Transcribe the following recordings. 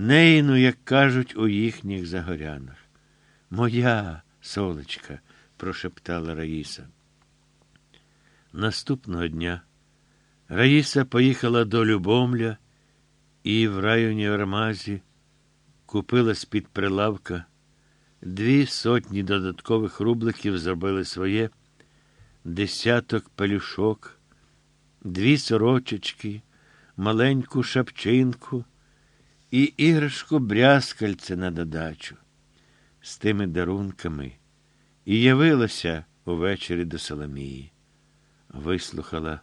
Нейну, як кажуть у їхніх загорянах. Моя солечка, прошептала Раїса. Наступного дня Раїса поїхала до Любомля і в районі Армазі купила з-під прилавка дві сотні додаткових рубликів зробили своє, десяток пелюшок, дві сорочечки, маленьку шапчинку і іграшку брязкальце на додачу. З тими дарунками і явилася увечері до Соломії. Вислухала.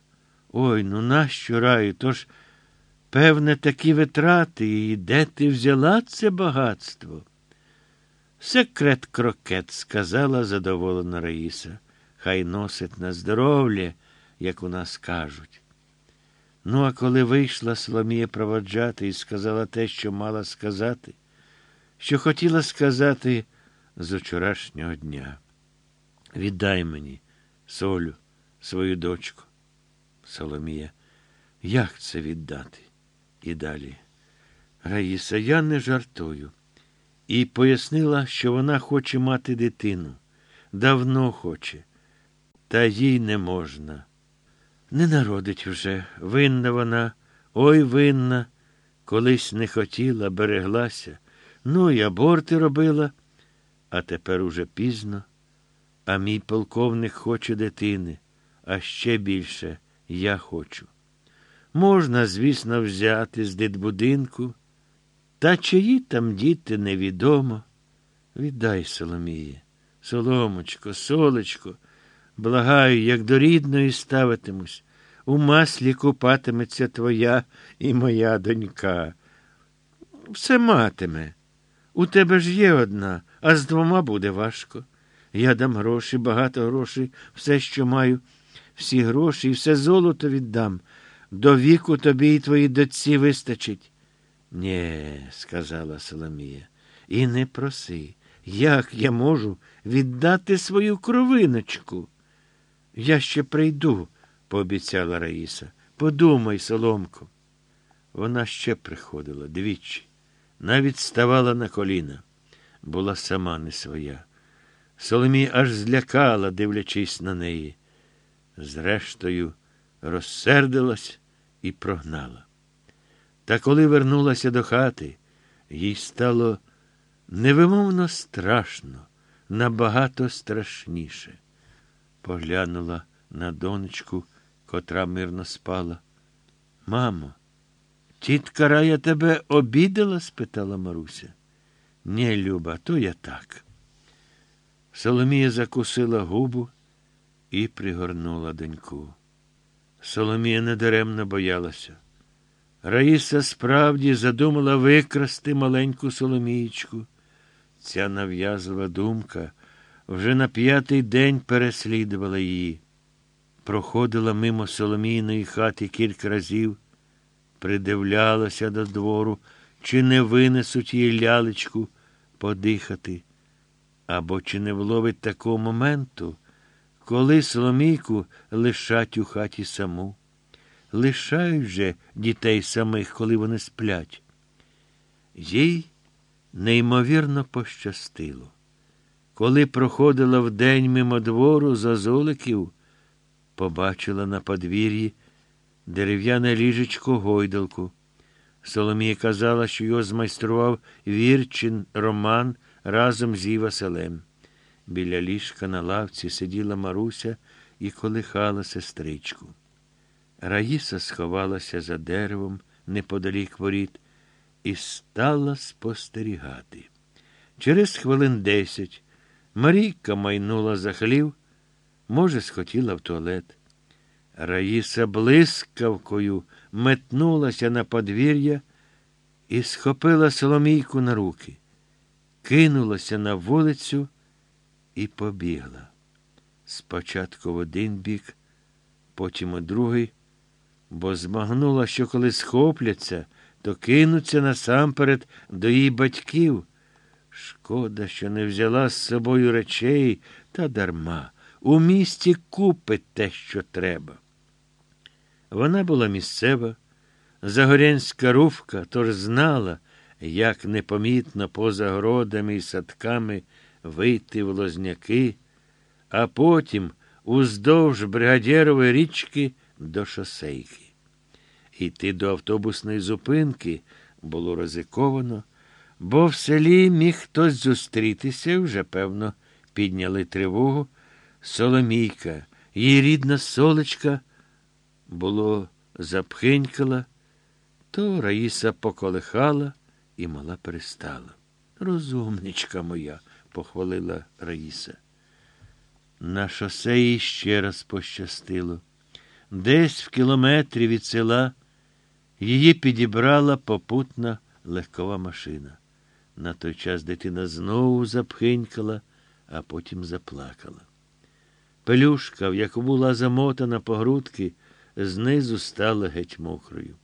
Ой, ну нащо раю? Тож, певне, такі витрати, і де ти взяла це багатство? Секрет крокет, сказала задоволена Раїса. Хай носить на здоров'я, як у нас кажуть. Ну, а коли вийшла Соломія проводжати і сказала те, що мала сказати, що хотіла сказати з вчорашнього дня. Віддай мені, солю, свою дочку. Соломія. Як це віддати? І далі. Раїса, я не жартую. І пояснила, що вона хоче мати дитину. Давно хоче, та їй не можна. Не народить вже. Винна вона, ой винна. Колись не хотіла, береглася. Ну і аборти робила, а тепер уже пізно. А мій полковник хоче дитини, а ще більше я хочу. Можна, звісно, взяти з дитбудинку, та чиї там діти невідомо. Віддай, Соломіє, соломочко, солечко, благаю, як до рідної ставитимусь. У маслі купатиметься твоя і моя донька. Все матиме. У тебе ж є одна, а з двома буде важко. Я дам гроші, багато грошей, все, що маю, всі гроші і все золото віддам. До віку тобі і твоїй дочці вистачить. Нє, сказала Соломія, і не проси, як я можу віддати свою кровиночку. Я ще прийду, пообіцяла Раїса. Подумай, Соломко. Вона ще приходила двічі, навіть ставала на коліна, була сама не своя. Соломія аж злякала, дивлячись на неї. Зрештою, розсердилась і прогнала. Та коли вернулася до хати, їй стало невимовно страшно, набагато страшніше. Поглянула на донечку, котра мирно спала. Мамо, тітка Рая тебе обідала? спитала Маруся. Ні, Люба, то я так. Соломія закусила губу і пригорнула доньку. Соломія недаремно боялася. Раїса справді задумала викрасти маленьку Соломієчку. Ця нав'язлива думка вже на п'ятий день переслідувала її. Проходила мимо Соломійної хати кілька разів, придивлялася до двору, чи не винесуть їй лялечку подихати, або чи не вловить такого моменту, коли Соломійку лишать у хаті саму. Лишають же дітей самих, коли вони сплять. Їй неймовірно пощастило. Коли проходила вдень мимо двору зозоликів, побачила на подвір'ї дерев'яне ліжечко гойдалку. Соломія казала, що його змайстрував Вірчин Роман разом з її Василем. Біля ліжка на лавці сиділа Маруся і колихала сестричку. Раїса сховалася за деревом неподалік воріт і стала спостерігати. Через хвилин десять Марійка майнула за хлів, може, схотіла в туалет. Раїса блискавкою метнулася на подвір'я і схопила Соломійку на руки, кинулася на вулицю і побігла. Спочатку в один бік, потім у другий, бо змагнула, що коли схопляться, то кинуться насамперед до її батьків. Шкода, що не взяла з собою речей та дарма. У місті купить те, що треба. Вона була місцева, загорянська руфка, тож знала, як непомітно поза городами і садками вийти в лозняки, а потім уздовж бригадєрової річки до шосейки. Йти до автобусної зупинки було ризиковано, бо в селі міг хтось зустрітися, вже, певно, підняли тривогу. Соломійка, її рідна солечка, було запхинькала, то Раїса поколихала і мала перестала. Розумничка моя, похвалила Раїса. На шосе їй ще раз пощастило. Десь в кілометрі від села її підібрала попутна легкова машина. На той час дитина знову запхинькала, а потім заплакала. Пелюшка, в яку була замотана по грудки, знизу стала геть мокрою.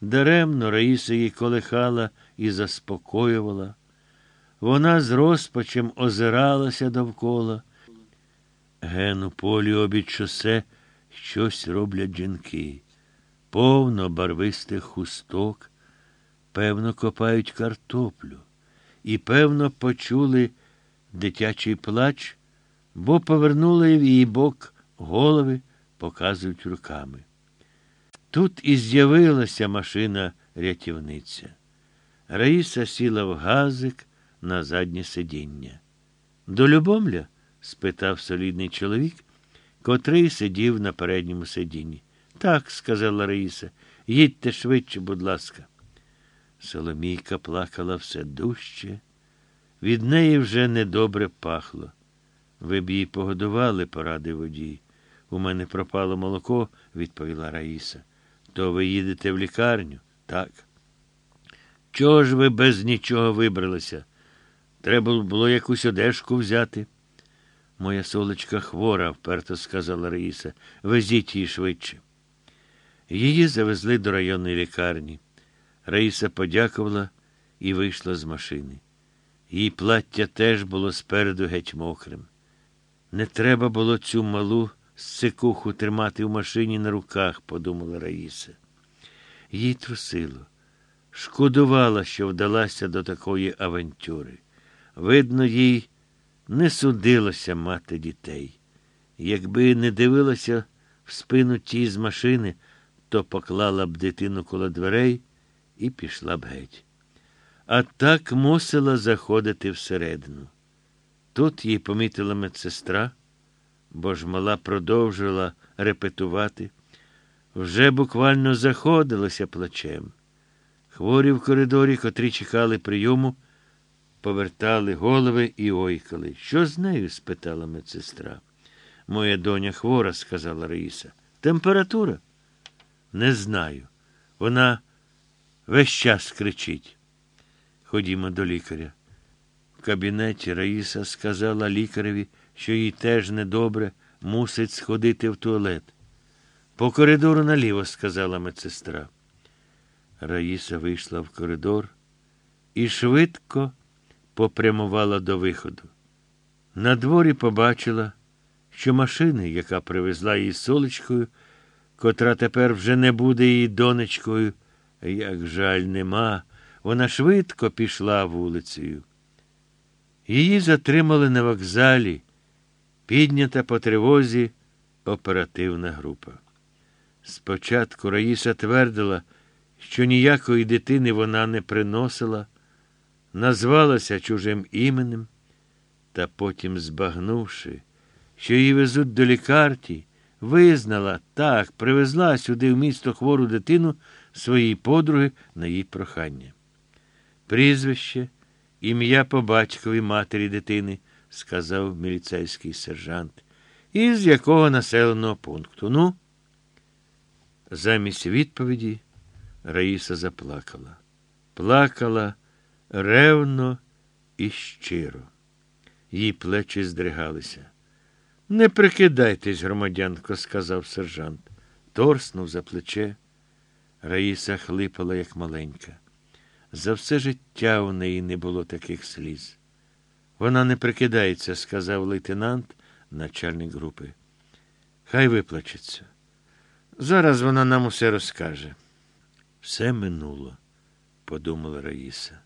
Даремно Раїса її колихала і заспокоювала. Вона з розпачем озиралася довкола. Ген у полі обід шосе щось роблять жінки. Повно барвистих хусток, певно, копають картоплю, і, певно, почули дитячий плач, бо повернули в її бок голови, показують руками. Тут і з'явилася машина рятівниця. Раїса сіла в газик на заднє сидіння. До Любомля? спитав солідний чоловік, котрий сидів на передньому сидінні. Так, сказала Раїса, їдьте швидше, будь ласка. Соломійка плакала все дужче. Від неї вже недобре пахло. Ви б її погодували, порадив водій. У мене пропало молоко, відповіла Раїса. То ви їдете в лікарню? Так. Чого ж ви без нічого вибралися? Треба було якусь одежку взяти. Моя солечка хвора, вперто сказала Раїса. Везіть її швидше. Її завезли до районної лікарні. Раїса подякувала і вийшла з машини. Її плаття теж було спереду геть мокрим. Не треба було цю малу сикуху тримати в машині на руках, подумала Раїса. Їй трусило. Шкодувала, що вдалася до такої авантюри. Видно, їй не судилося мати дітей. Якби не дивилася в спину ті з машини, то поклала б дитину коло дверей і пішла б геть. А так мусила заходити всередину. Тут її помітила медсестра, бо ж мала продовжувала репетувати, вже буквально заходилася плачем. Хворі в коридорі, котрі чекали прийому, повертали голови і ойкали. Що з нею? спитала медсестра. Моя доня хвора, сказала Раїса. Температура? Не знаю. Вона весь час кричить. Ходімо до лікаря. В кабінеті Раїса сказала лікареві, що їй теж недобре, мусить сходити в туалет. По коридору наліво, сказала медсестра. Раїса вийшла в коридор і швидко попрямувала до виходу. На дворі побачила, що машини, яка привезла її солечкою, котра тепер вже не буде її донечкою, як жаль, нема, вона швидко пішла вулицею. Її затримали на вокзалі, піднята по тривозі оперативна група. Спочатку Раїса твердила, що ніякої дитини вона не приносила, назвалася чужим іменем, та потім, збагнувши, що її везуть до лікарті, визнала так, привезла сюди в місто хвору дитину своїй подруги на її прохання. Прізвище, ім'я по батькові матері дитини, сказав міліцейський сержант. Із якого населеного пункту? Ну? Замість відповіді Раїса заплакала. Плакала ревно і щиро. Її плечі здригалися. Не прикидайтесь, громадянко, сказав сержант. Торснув за плече. Раїса хлипала, як маленька. За все життя у неї не було таких сліз. Вона не прикидається, сказав лейтенант, начальник групи. Хай виплачеться. Зараз вона нам усе розкаже. Все минуло. подумала Раїса.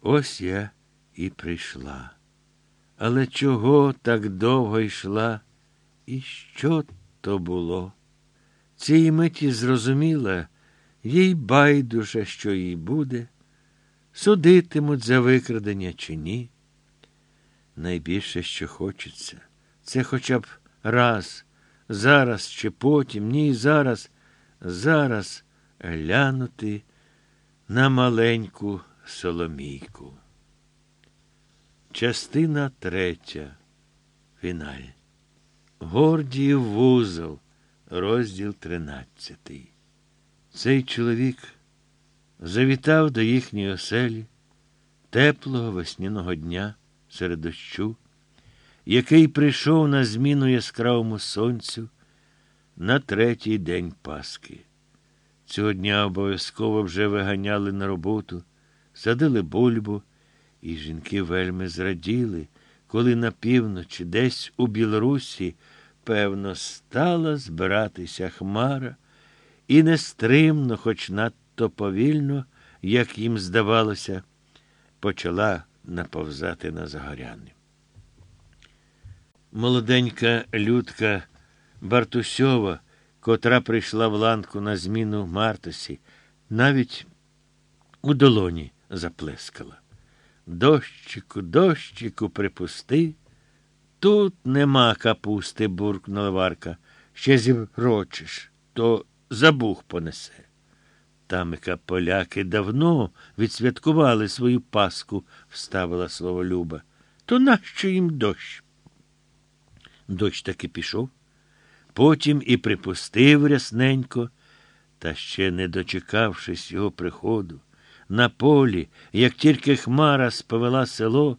Ось я і прийшла. Але чого так довго йшла? І що то було? Цієї миті зрозуміла, їй байдуже, що їй буде, судитимуть за викрадення чи ні. Найбільше, що хочеться, це хоча б раз, зараз чи потім, ні, зараз, зараз глянути на маленьку Соломійку. Частина третя. Фіналь. Гордіїв вузол, розділ тринадцятий. Цей чоловік завітав до їхньої оселі теплого весняного дня серед дощу, який прийшов на зміну яскравому сонцю на третій день Пасхи. Цього дня обов'язково вже виганяли на роботу, садили бульбу, і жінки вельми зраділи, коли на півночі, десь у Білорусі, певно, стала збиратися хмара, і нестримно, хоч надто повільно, як їм здавалося, почала наповзати на загоряни. Молоденька людка Бартусьова, котра прийшла в ланку на зміну Мартусі, навіть у долоні заплескала. Дощику, дощику, припусти. Тут нема капусти, буркнула Варка. Ще зіврочиш, то забух понесе. Тамика поляки давно відсвяткували свою паску, вставила слово Люба. То нащо їм дощ? Дощ таки пішов, потім і припустив рясненько, та ще не дочекавшись його приходу. На полі, як тільки хмара сповела село,